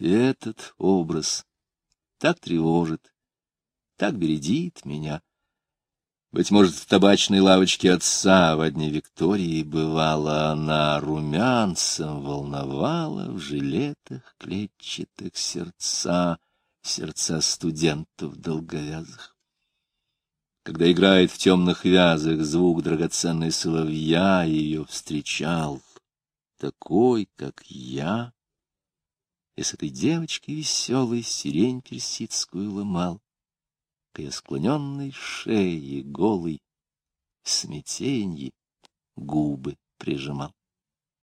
Этот образ так тревожит, так бередит меня. Быть может, в табачной лавочке отца в дни Виктории бывала она румянцем, волновала в жилетах клетчатых сердца, сердца студентов долговязых. Когда играет в темных вязах звук драгоценной соловья, ее встречал такой, как я, и с этой девочкой веселой сирень персидскую ломал к ее склоненной шее голой, в смятенье губы прижимал.